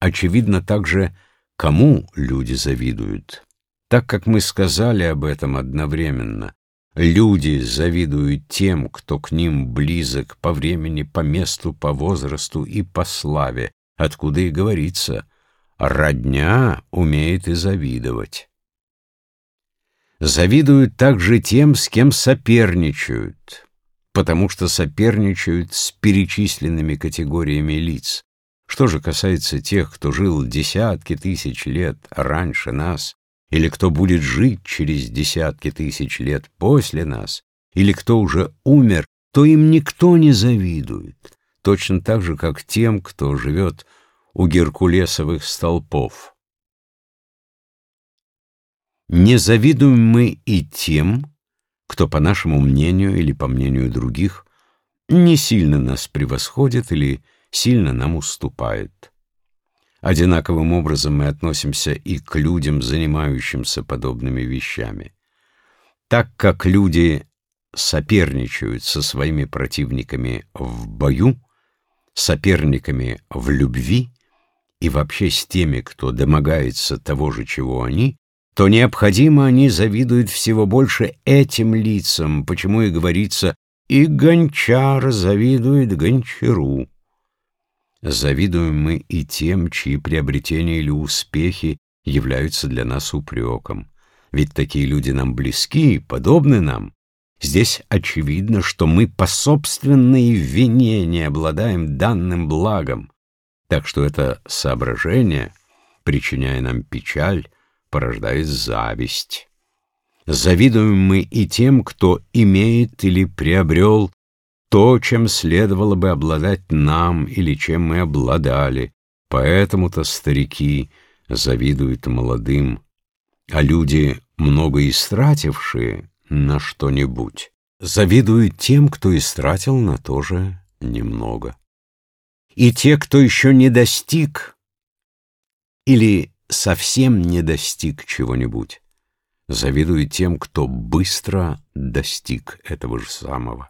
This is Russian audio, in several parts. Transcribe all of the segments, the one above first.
очевидно также, кому люди завидуют. Так как мы сказали об этом одновременно, люди завидуют тем, кто к ним близок по времени, по месту, по возрасту и по славе, откуда и говорится «родня умеет и завидовать». Завидуют также тем, с кем соперничают, потому что соперничают с перечисленными категориями лиц. Что же касается тех, кто жил десятки тысяч лет раньше нас, или кто будет жить через десятки тысяч лет после нас, или кто уже умер, то им никто не завидует, точно так же, как тем, кто живет у геркулесовых столпов. Не завидуем мы и тем, кто, по нашему мнению или по мнению других, не сильно нас превосходит или сильно нам уступает. Одинаковым образом мы относимся и к людям, занимающимся подобными вещами. Так как люди соперничают со своими противниками в бою, соперниками в любви и вообще с теми, кто домогается того же, чего они, то необходимо они завидуют всего больше этим лицам, почему и говорится «и гончар завидует гончару». Завидуем мы и тем, чьи приобретения или успехи являются для нас упреком. Ведь такие люди нам близки, подобны нам. Здесь очевидно, что мы по собственной вине не обладаем данным благом. Так что это соображение, причиняя нам печаль, порождает зависть. Завидуем мы и тем, кто имеет или приобрел то, чем следовало бы обладать нам или чем мы обладали. Поэтому-то старики завидуют молодым, а люди, много истратившие на что-нибудь, завидуют тем, кто истратил на то же немного. И те, кто еще не достиг или совсем не достиг чего-нибудь, завидуют тем, кто быстро достиг этого же самого.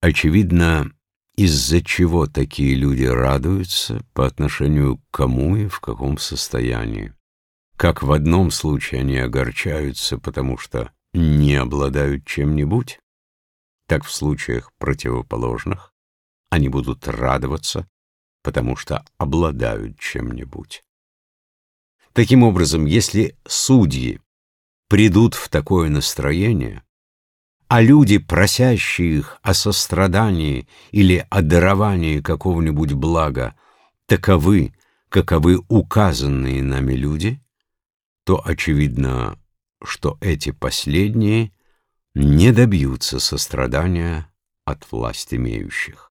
Очевидно, из-за чего такие люди радуются, по отношению к кому и в каком состоянии. Как в одном случае они огорчаются, потому что не обладают чем-нибудь, так в случаях противоположных они будут радоваться, потому что обладают чем-нибудь. Таким образом, если судьи придут в такое настроение, а люди, просящие их о сострадании или о даровании какого-нибудь блага, таковы, каковы указанные нами люди, то очевидно, что эти последние не добьются сострадания от власть имеющих.